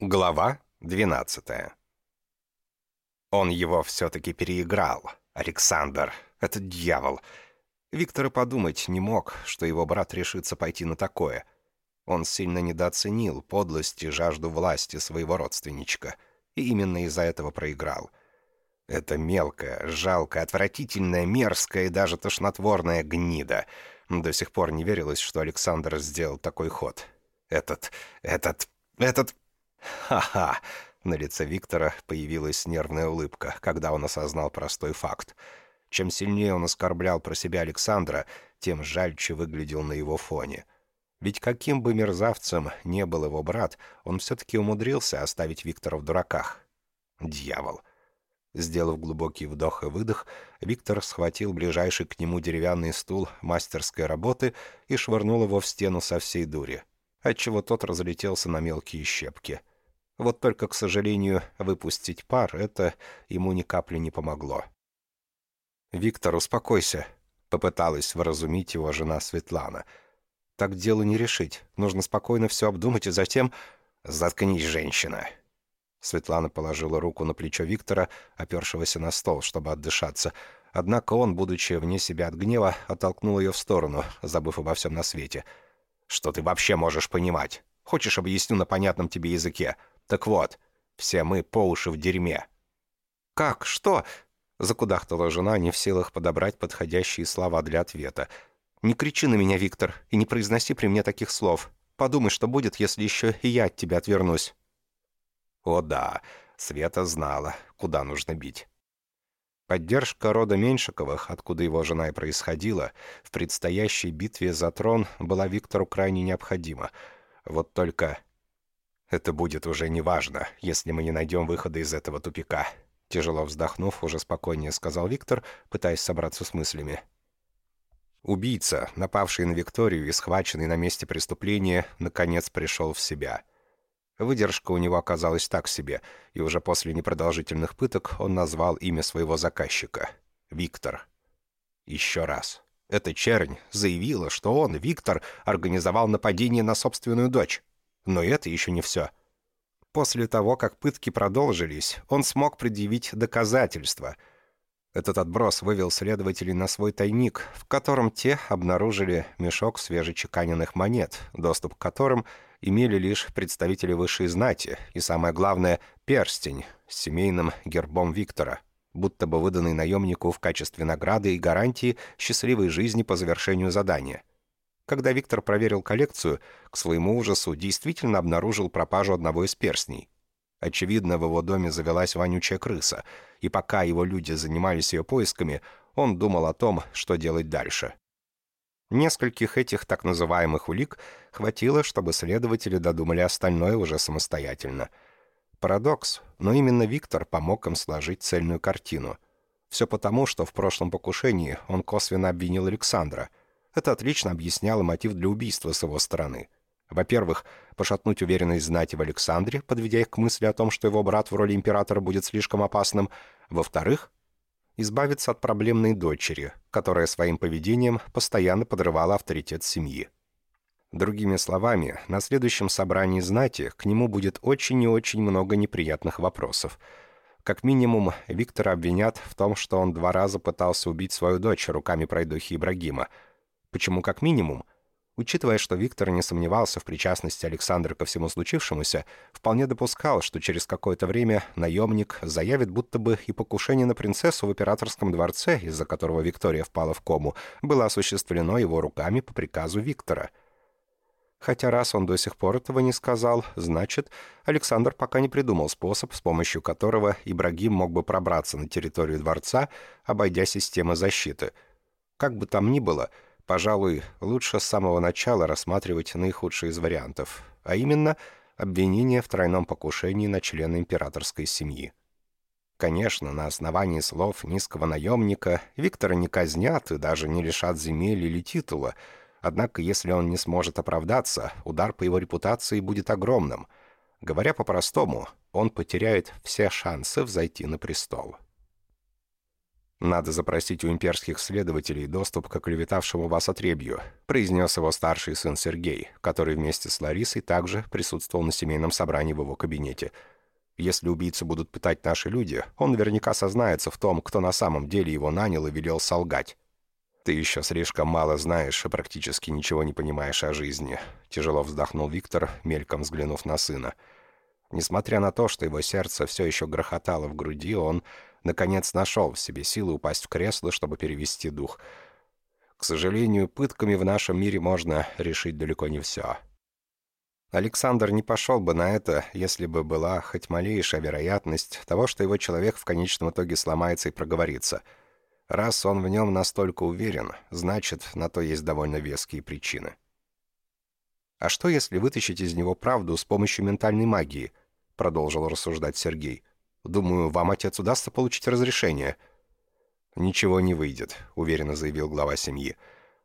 Глава 12 Он его все-таки переиграл. Александр, этот дьявол. Виктор и подумать не мог, что его брат решится пойти на такое. Он сильно недооценил подлость и жажду власти своего родственничка, и именно из-за этого проиграл. Это мелкая, жалкая, отвратительная, мерзкая и даже тошнотворная гнида. До сих пор не верилось, что Александр сделал такой ход. Этот, этот, этот... «Ха-ха!» На лице Виктора появилась нервная улыбка, когда он осознал простой факт. Чем сильнее он оскорблял про себя Александра, тем жальче выглядел на его фоне. Ведь каким бы мерзавцем не был его брат, он все-таки умудрился оставить Виктора в дураках. Дьявол. Сделав глубокий вдох и выдох, Виктор схватил ближайший к нему деревянный стул мастерской работы и швырнул его в стену со всей дури, отчего тот разлетелся на мелкие щепки. Вот только, к сожалению, выпустить пар — это ему ни капли не помогло. «Виктор, успокойся», — попыталась вразумить его жена Светлана. «Так дело не решить. Нужно спокойно все обдумать и затем...» «Заткнись, женщина!» Светлана положила руку на плечо Виктора, опершегося на стол, чтобы отдышаться. Однако он, будучи вне себя от гнева, оттолкнул ее в сторону, забыв обо всем на свете. «Что ты вообще можешь понимать? Хочешь, объясню на понятном тебе языке? Так вот, все мы по уши в дерьме». «Как? Что?» — закудахтала жена, не в силах подобрать подходящие слова для ответа. «Не кричи на меня, Виктор, и не произноси при мне таких слов. Подумай, что будет, если еще и я от тебя отвернусь». О да, Света знала, куда нужно бить. Поддержка рода Меньшиковых, откуда его жена и происходила, в предстоящей битве за трон была Виктору крайне необходима. Вот только это будет уже неважно, если мы не найдем выхода из этого тупика. Тяжело вздохнув, уже спокойнее сказал Виктор, пытаясь собраться с мыслями. Убийца, напавший на Викторию и схваченный на месте преступления, наконец пришел в себя. Выдержка у него оказалась так себе, и уже после непродолжительных пыток он назвал имя своего заказчика — Виктор. Еще раз. Эта чернь заявила, что он, Виктор, организовал нападение на собственную дочь. Но это еще не все. После того, как пытки продолжились, он смог предъявить доказательства. Этот отброс вывел следователей на свой тайник, в котором те обнаружили мешок свежечеканенных монет, доступ к которым имели лишь представители высшей знати, и самое главное — перстень с семейным гербом Виктора, будто бы выданный наемнику в качестве награды и гарантии счастливой жизни по завершению задания. Когда Виктор проверил коллекцию, к своему ужасу действительно обнаружил пропажу одного из перстней. Очевидно, в его доме завелась вонючая крыса, и пока его люди занимались ее поисками, он думал о том, что делать дальше. Нескольких этих так называемых улик хватило, чтобы следователи додумали остальное уже самостоятельно. Парадокс, но именно Виктор помог им сложить цельную картину. Все потому, что в прошлом покушении он косвенно обвинил Александра — это отлично объясняло мотив для убийства с его стороны. Во-первых, пошатнуть уверенность знати в Александре, подведя их к мысли о том, что его брат в роли императора будет слишком опасным. Во-вторых, избавиться от проблемной дочери, которая своим поведением постоянно подрывала авторитет семьи. Другими словами, на следующем собрании знати к нему будет очень и очень много неприятных вопросов. Как минимум, Виктора обвинят в том, что он два раза пытался убить свою дочь руками пройдохи Ибрагима – Почему как минимум? Учитывая, что Виктор не сомневался в причастности Александра ко всему случившемуся, вполне допускал, что через какое-то время наемник заявит, будто бы и покушение на принцессу в императорском дворце, из-за которого Виктория впала в кому, было осуществлено его руками по приказу Виктора. Хотя раз он до сих пор этого не сказал, значит, Александр пока не придумал способ, с помощью которого Ибрагим мог бы пробраться на территорию дворца, обойдя системы защиты. Как бы там ни было, — Пожалуй, лучше с самого начала рассматривать наихудший из вариантов, а именно обвинение в тройном покушении на члена императорской семьи. Конечно, на основании слов низкого наемника Виктора не казнят и даже не лишат земель или титула, однако если он не сможет оправдаться, удар по его репутации будет огромным. Говоря по-простому, он потеряет все шансы взойти на престол. «Надо запросить у имперских следователей доступ к оклеветавшему вас отребью», произнес его старший сын Сергей, который вместе с Ларисой также присутствовал на семейном собрании в его кабинете. «Если убийцы будут пытать наши люди, он наверняка сознается в том, кто на самом деле его нанял и велел солгать». «Ты еще слишком мало знаешь и практически ничего не понимаешь о жизни», тяжело вздохнул Виктор, мельком взглянув на сына. Несмотря на то, что его сердце все еще грохотало в груди, он наконец нашел в себе силы упасть в кресло, чтобы перевести дух. К сожалению, пытками в нашем мире можно решить далеко не все. Александр не пошел бы на это, если бы была хоть малейшая вероятность того, что его человек в конечном итоге сломается и проговорится. Раз он в нем настолько уверен, значит, на то есть довольно веские причины. «А что, если вытащить из него правду с помощью ментальной магии?» — продолжил рассуждать Сергей. Думаю, вам, отец, удастся получить разрешение». «Ничего не выйдет», — уверенно заявил глава семьи.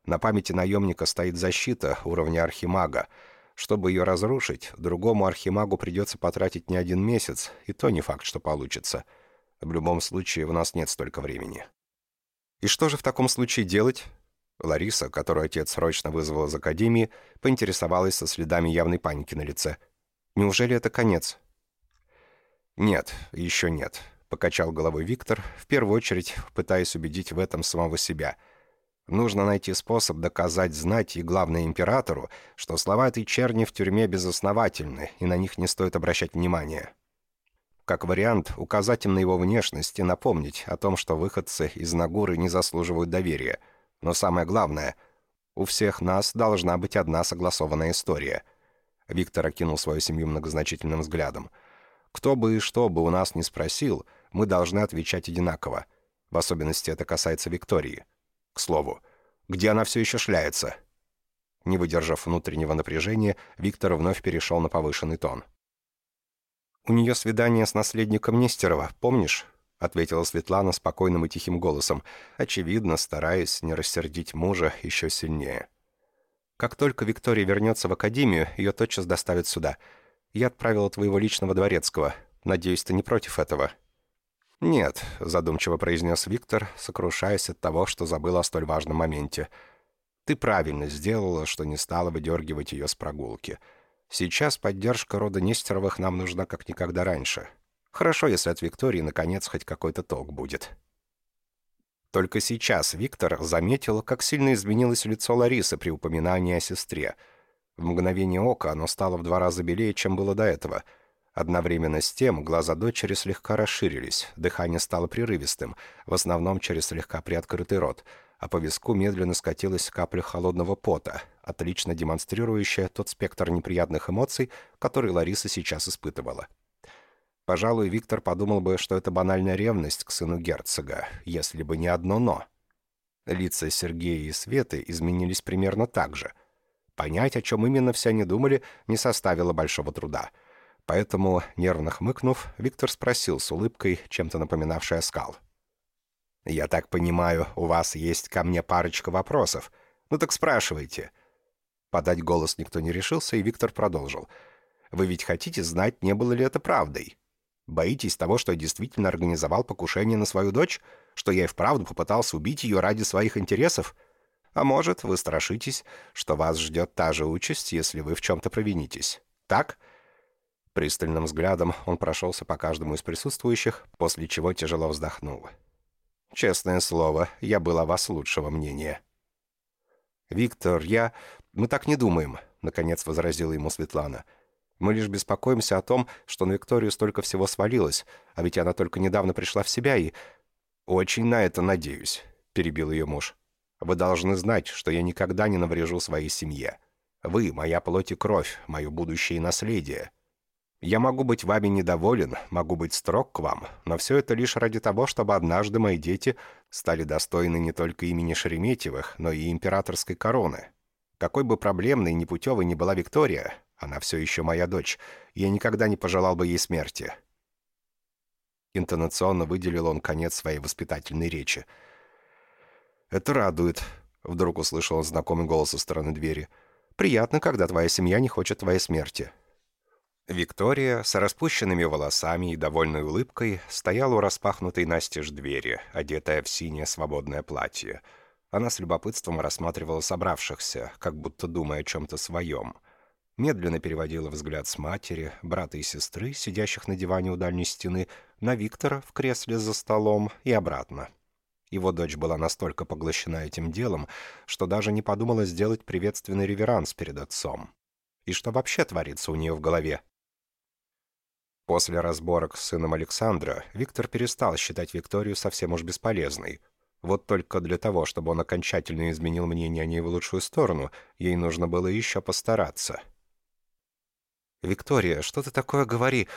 «На памяти наемника стоит защита уровня архимага. Чтобы ее разрушить, другому архимагу придется потратить не один месяц, и то не факт, что получится. В любом случае, у нас нет столько времени». «И что же в таком случае делать?» Лариса, которую отец срочно вызвал из академии, поинтересовалась со следами явной паники на лице. «Неужели это конец?» «Нет, еще нет», — покачал головой Виктор, в первую очередь пытаясь убедить в этом самого себя. «Нужно найти способ доказать знать и, главное, императору, что слова этой черни в тюрьме безосновательны, и на них не стоит обращать внимания». Как вариант, указать им на его внешность и напомнить о том, что выходцы из Нагуры не заслуживают доверия. Но самое главное, у всех нас должна быть одна согласованная история. Виктор окинул свою семью многозначительным взглядом — кто бы и что бы у нас не спросил, мы должны отвечать одинаково. В особенности это касается Виктории. К слову, где она все еще шляется?» Не выдержав внутреннего напряжения, Виктор вновь перешел на повышенный тон. «У нее свидание с наследником Нестерова, помнишь?» — ответила Светлана спокойным и тихим голосом, очевидно, стараясь не рассердить мужа еще сильнее. «Как только Виктория вернется в академию, ее тотчас доставят сюда. Я отправила твоего личного дворецкого. Надеюсь, ты не против этого?» «Нет», — задумчиво произнес Виктор, сокрушаясь от того, что забыл о столь важном моменте. «Ты правильно сделала, что не стала выдергивать ее с прогулки. Сейчас поддержка рода Нестеровых нам нужна как никогда раньше. Хорошо, если от Виктории, наконец, хоть какой-то толк будет». Только сейчас Виктор заметил, как сильно изменилось лицо Ларисы при упоминании о сестре — в мгновение ока оно стало в два раза белее, чем было до этого. Одновременно с тем глаза дочери слегка расширились, дыхание стало прерывистым, в основном через слегка приоткрытый рот, а по виску медленно скатилась капля холодного пота, отлично демонстрирующая тот спектр неприятных эмоций, который Лариса сейчас испытывала. Пожалуй, Виктор подумал бы, что это банальная ревность к сыну герцога, если бы не одно «но». Лица Сергея и Светы изменились примерно так же — Понять, о чем именно все они думали, не составило большого труда. Поэтому, нервно хмыкнув, Виктор спросил с улыбкой, чем-то напоминавшей оскал. «Я так понимаю, у вас есть ко мне парочка вопросов. Ну так спрашивайте». Подать голос никто не решился, и Виктор продолжил. «Вы ведь хотите знать, не было ли это правдой? Боитесь того, что я действительно организовал покушение на свою дочь? Что я и вправду попытался убить ее ради своих интересов?» А может, вы страшитесь, что вас ждет та же участь, если вы в чем-то провинитесь. Так?» Пристальным взглядом он прошелся по каждому из присутствующих, после чего тяжело вздохнул. «Честное слово, я был о вас лучшего мнения». «Виктор, я... Мы так не думаем», — наконец возразила ему Светлана. «Мы лишь беспокоимся о том, что на Викторию столько всего свалилось, а ведь она только недавно пришла в себя и...» «Очень на это надеюсь», — перебил ее муж. Вы должны знать, что я никогда не наврежу своей семье. Вы — моя плоть и кровь, мое будущее и наследие. Я могу быть вами недоволен, могу быть строг к вам, но все это лишь ради того, чтобы однажды мои дети стали достойны не только имени Шереметьевых, но и императорской короны. Какой бы проблемной и непутевой ни была Виктория, она все еще моя дочь, и я никогда не пожелал бы ей смерти». Интонационно выделил он конец своей воспитательной речи — «Это радует», — вдруг услышал он знакомый голос со стороны двери. «Приятно, когда твоя семья не хочет твоей смерти». Виктория с распущенными волосами и довольной улыбкой стояла у распахнутой настежь двери, одетая в синее свободное платье. Она с любопытством рассматривала собравшихся, как будто думая о чем-то своем. Медленно переводила взгляд с матери, брата и сестры, сидящих на диване у дальней стены, на Виктора в кресле за столом и обратно. Его дочь была настолько поглощена этим делом, что даже не подумала сделать приветственный реверанс перед отцом. И что вообще творится у нее в голове? После разборок с сыном Александра Виктор перестал считать Викторию совсем уж бесполезной. Вот только для того, чтобы он окончательно изменил мнение о ней в лучшую сторону, ей нужно было еще постараться. «Виктория, что ты такое говори?»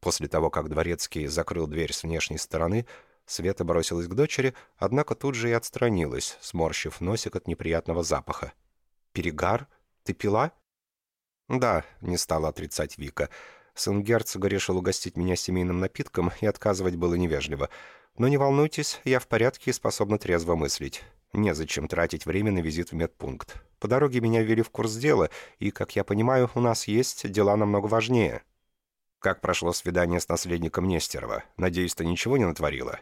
После того, как Дворецкий закрыл дверь с внешней стороны, Света бросилась к дочери, однако тут же и отстранилась, сморщив носик от неприятного запаха. «Перегар? Ты пила?» «Да», — не стала отрицать Вика, — Сын герцога решил угостить меня семейным напитком, и отказывать было невежливо. Но не волнуйтесь, я в порядке и способна трезво мыслить. Незачем тратить время на визит в медпункт. По дороге меня ввели в курс дела, и, как я понимаю, у нас есть дела намного важнее. Как прошло свидание с наследником Нестерова? Надеюсь, ты ничего не натворила?»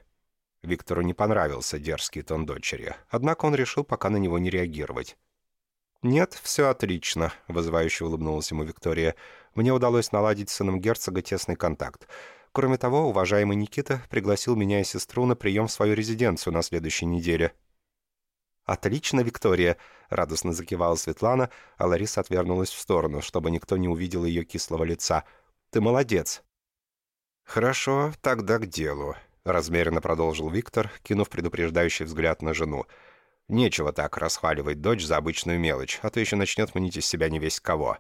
Виктору не понравился дерзкий тон дочери, однако он решил пока на него не реагировать. «Нет, все отлично», — вызывающе улыбнулась ему Виктория. «Мне удалось наладить с сыном герцога тесный контакт. Кроме того, уважаемый Никита пригласил меня и сестру на прием в свою резиденцию на следующей неделе». «Отлично, Виктория!» — радостно закивала Светлана, а Лариса отвернулась в сторону, чтобы никто не увидел ее кислого лица. «Ты молодец!» «Хорошо, тогда к делу», — размеренно продолжил Виктор, кинув предупреждающий взгляд на жену. Нечего так расхваливать дочь за обычную мелочь, а то еще начнет мнить из себя не весь кого.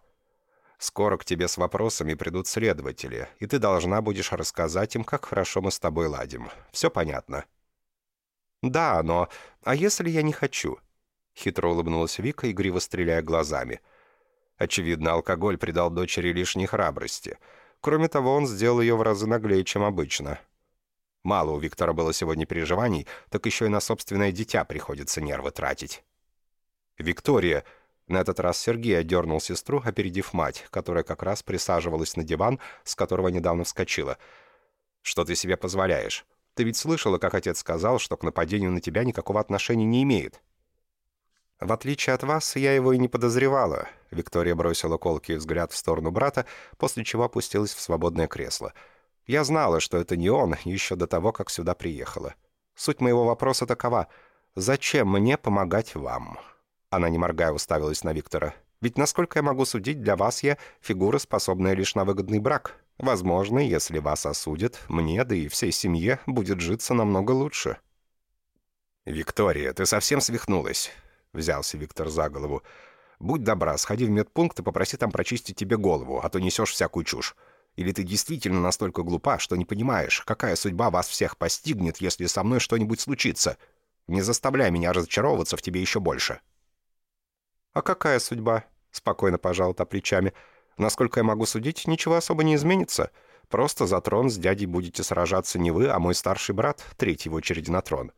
Скоро к тебе с вопросами придут следователи, и ты должна будешь рассказать им, как хорошо мы с тобой ладим. Все понятно?» «Да, но... А если я не хочу?» Хитро улыбнулась Вика, игриво стреляя глазами. Очевидно, алкоголь придал дочери лишней храбрости. Кроме того, он сделал ее в разы наглее, чем обычно. Мало у Виктора было сегодня переживаний, так еще и на собственное дитя приходится нервы тратить. «Виктория!» На этот раз Сергей одернул сестру, опередив мать, которая как раз присаживалась на диван, с которого недавно вскочила. «Что ты себе позволяешь? Ты ведь слышала, как отец сказал, что к нападению на тебя никакого отношения не имеет?» «В отличие от вас, я его и не подозревала», — Виктория бросила колкий взгляд в сторону брата, после чего опустилась в свободное кресло — я знала, что это не он, еще до того, как сюда приехала. Суть моего вопроса такова. «Зачем мне помогать вам?» Она, не моргая, уставилась на Виктора. «Ведь, насколько я могу судить, для вас я фигура, способная лишь на выгодный брак. Возможно, если вас осудят, мне, да и всей семье, будет житься намного лучше». «Виктория, ты совсем свихнулась?» — взялся Виктор за голову. «Будь добра, сходи в медпункт и попроси там прочистить тебе голову, а то несешь всякую чушь. Или ты действительно настолько глупа, что не понимаешь, какая судьба вас всех постигнет, если со мной что-нибудь случится? Не заставляй меня разочаровываться в тебе еще больше». «А какая судьба?» — спокойно пожал та плечами. «Насколько я могу судить, ничего особо не изменится. Просто за трон с дядей будете сражаться не вы, а мой старший брат, третий в очереди на трон».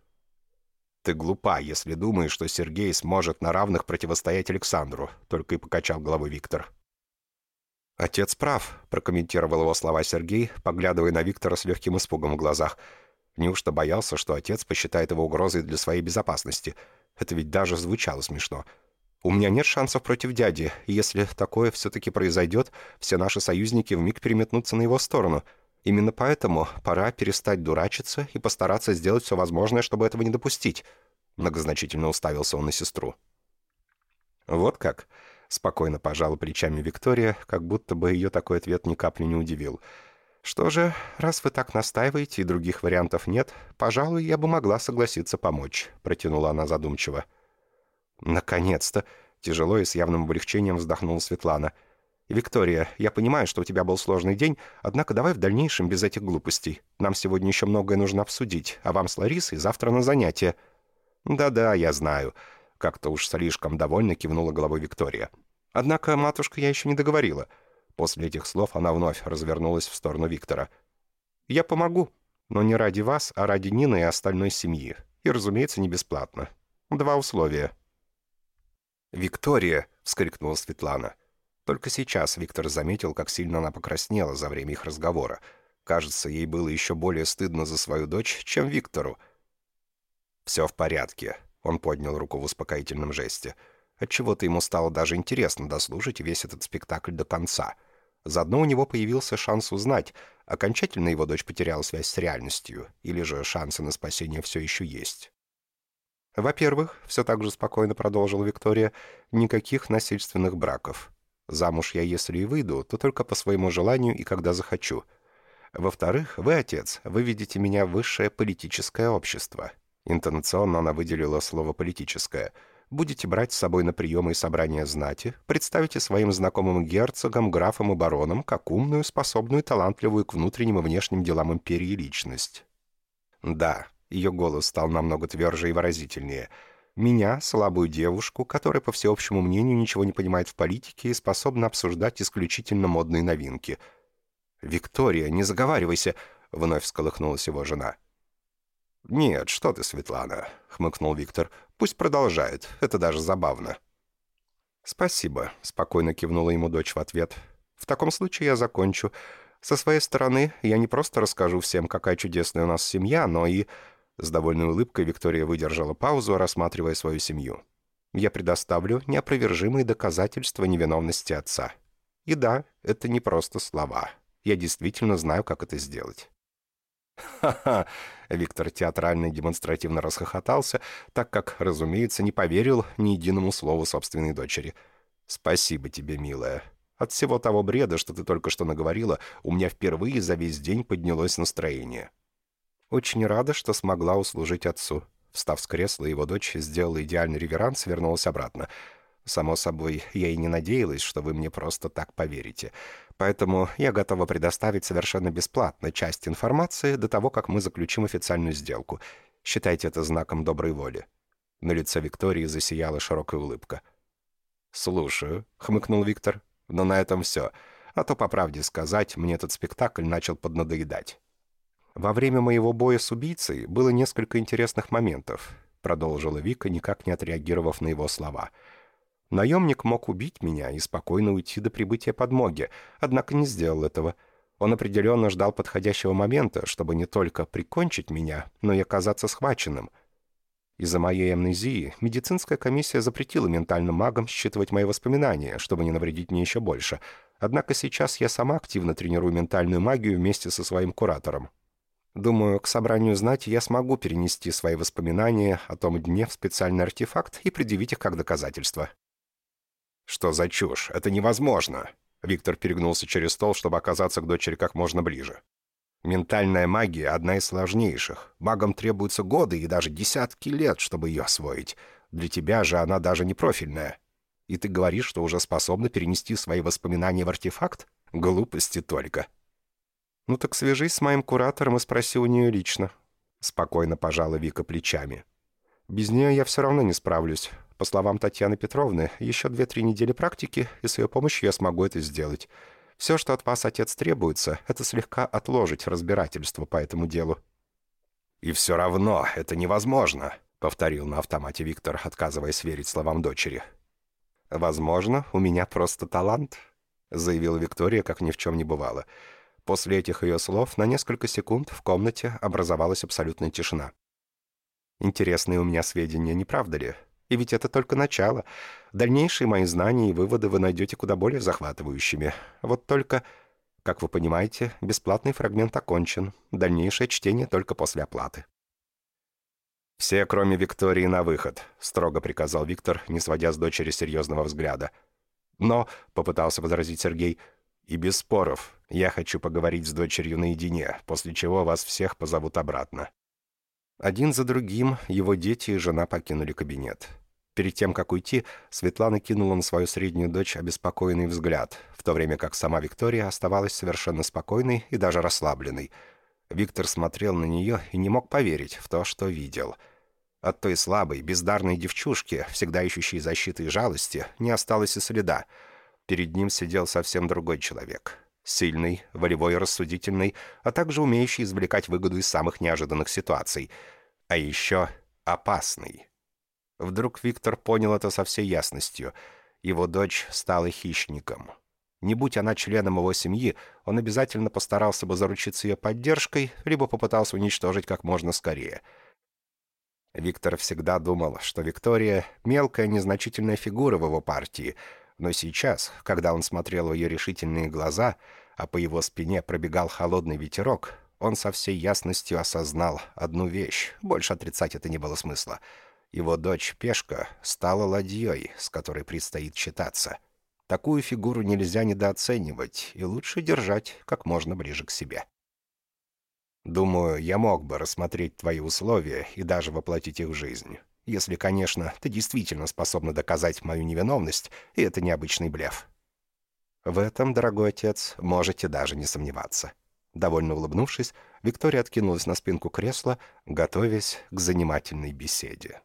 «Ты глупа, если думаешь, что Сергей сможет на равных противостоять Александру», — только и покачал головой Виктор. «Отец прав», — прокомментировал его слова Сергей, поглядывая на Виктора с легким испугом в глазах. Неужто боялся, что отец посчитает его угрозой для своей безопасности? Это ведь даже звучало смешно. «У меня нет шансов против дяди, и если такое все-таки произойдет, все наши союзники вмиг переметнутся на его сторону. Именно поэтому пора перестать дурачиться и постараться сделать все возможное, чтобы этого не допустить». Многозначительно уставился он на сестру. «Вот как?» Спокойно пожала плечами Виктория, как будто бы ее такой ответ ни капли не удивил. «Что же, раз вы так настаиваете и других вариантов нет, пожалуй, я бы могла согласиться помочь», — протянула она задумчиво. «Наконец-то!» — тяжело и с явным облегчением вздохнула Светлана. «Виктория, я понимаю, что у тебя был сложный день, однако давай в дальнейшем без этих глупостей. Нам сегодня еще многое нужно обсудить, а вам с Ларисой завтра на занятия». «Да-да, я знаю», — как-то уж слишком довольно кивнула головой Виктория. Однако, матушка, я еще не договорила. После этих слов она вновь развернулась в сторону Виктора. «Я помогу, но не ради вас, а ради Нины и остальной семьи. И, разумеется, не бесплатно. Два условия». «Виктория!» — вскрикнула Светлана. Только сейчас Виктор заметил, как сильно она покраснела за время их разговора. Кажется, ей было еще более стыдно за свою дочь, чем Виктору. «Все в порядке», — он поднял руку в успокоительном жесте. Отчего-то ему стало даже интересно дослушать весь этот спектакль до конца. Заодно у него появился шанс узнать, окончательно его дочь потеряла связь с реальностью, или же шансы на спасение все еще есть. «Во-первых, все так же спокойно продолжила Виктория, никаких насильственных браков. Замуж я, если и выйду, то только по своему желанию и когда захочу. Во-вторых, вы, отец, выведете меня в высшее политическое общество». Интонационно она выделила слово «политическое». Будете брать с собой на приемы и собрания знати, представите своим знакомым герцогам, графам и баронам как умную, способную, талантливую к внутренним и внешним делам империи личность. Да, ее голос стал намного тверже и выразительнее. Меня, слабую девушку, которая, по всеобщему мнению, ничего не понимает в политике и способна обсуждать исключительно модные новинки. «Виктория, не заговаривайся!» — вновь всколыхнулась его жена. «Нет, что ты, Светлана», — хмыкнул Виктор. «Пусть продолжает, это даже забавно». «Спасибо», — спокойно кивнула ему дочь в ответ. «В таком случае я закончу. Со своей стороны, я не просто расскажу всем, какая чудесная у нас семья, но и с довольной улыбкой Виктория выдержала паузу, рассматривая свою семью. «Я предоставлю неопровержимые доказательства невиновности отца. И да, это не просто слова. Я действительно знаю, как это сделать». «Ха-ха!» — Виктор театрально и демонстративно расхохотался, так как, разумеется, не поверил ни единому слову собственной дочери. «Спасибо тебе, милая. От всего того бреда, что ты только что наговорила, у меня впервые за весь день поднялось настроение». Очень рада, что смогла услужить отцу. Встав с кресла, его дочь сделала идеальный реверанс и вернулась обратно. Само собой, я и не надеялась, что вы мне просто так поверите. Поэтому я готова предоставить совершенно бесплатно часть информации до того, как мы заключим официальную сделку. Считайте это знаком доброй воли». На лице Виктории засияла широкая улыбка. «Слушаю», — хмыкнул Виктор. «Но на этом все. А то, по правде сказать, мне этот спектакль начал поднадоедать». «Во время моего боя с убийцей было несколько интересных моментов», продолжила Вика, никак не отреагировав на его слова. «Наемник мог убить меня и спокойно уйти до прибытия подмоги, однако не сделал этого. Он определенно ждал подходящего момента, чтобы не только прикончить меня, но и оказаться схваченным». Из-за моей амнезии медицинская комиссия запретила ментальным магам считывать мои воспоминания, чтобы не навредить мне еще больше. Однако сейчас я сама активно тренирую ментальную магию вместе со своим куратором. Думаю, к собранию знати я смогу перенести свои воспоминания о том дне в специальный артефакт и предъявить их как доказательство. «Что за чушь? Это невозможно!» Виктор перегнулся через стол, чтобы оказаться к дочери как можно ближе. «Ментальная магия — одна из сложнейших. Магам требуются годы и даже десятки лет, чтобы ее освоить. Для тебя же она даже не профильная. И ты говоришь, что уже способна перенести свои воспоминания в артефакт? Глупости только!» «Ну так свяжись с моим куратором и спроси у нее лично». Спокойно пожала Вика плечами. «Без нее я все равно не справлюсь. По словам Татьяны Петровны, еще две-три недели практики, и с ее помощью я смогу это сделать. Все, что от вас, отец, требуется, это слегка отложить разбирательство по этому делу». «И все равно это невозможно», — повторил на автомате Виктор, отказываясь верить словам дочери. «Возможно, у меня просто талант», — заявила Виктория, как ни в чем не бывало. После этих ее слов на несколько секунд в комнате образовалась абсолютная тишина. Интересные у меня сведения, не правда ли? И ведь это только начало. Дальнейшие мои знания и выводы вы найдете куда более захватывающими. Вот только, как вы понимаете, бесплатный фрагмент окончен. Дальнейшее чтение только после оплаты. «Все, кроме Виктории, на выход», — строго приказал Виктор, не сводя с дочери серьезного взгляда. «Но», — попытался возразить Сергей, — «и без споров. Я хочу поговорить с дочерью наедине, после чего вас всех позовут обратно». Один за другим его дети и жена покинули кабинет. Перед тем, как уйти, Светлана кинула на свою среднюю дочь обеспокоенный взгляд, в то время как сама Виктория оставалась совершенно спокойной и даже расслабленной. Виктор смотрел на нее и не мог поверить в то, что видел. От той слабой, бездарной девчушки, всегда ищущей защиты и жалости, не осталось и следа. Перед ним сидел совсем другой человек. Сильный, волевой и рассудительный, а также умеющий извлекать выгоду из самых неожиданных ситуаций. А еще опасный. Вдруг Виктор понял это со всей ясностью. Его дочь стала хищником. Не будь она членом его семьи, он обязательно постарался бы заручиться ее поддержкой, либо попытался уничтожить как можно скорее. Виктор всегда думал, что Виктория — мелкая незначительная фигура в его партии, но сейчас, когда он смотрел в ее решительные глаза, а по его спине пробегал холодный ветерок, он со всей ясностью осознал одну вещь, больше отрицать это не было смысла. Его дочь Пешка стала ладьей, с которой предстоит считаться — Такую фигуру нельзя недооценивать, и лучше держать как можно ближе к себе. Думаю, я мог бы рассмотреть твои условия и даже воплотить их в жизнь. Если, конечно, ты действительно способна доказать мою невиновность, и это необычный блеф. В этом, дорогой отец, можете даже не сомневаться. Довольно улыбнувшись, Виктория откинулась на спинку кресла, готовясь к занимательной беседе.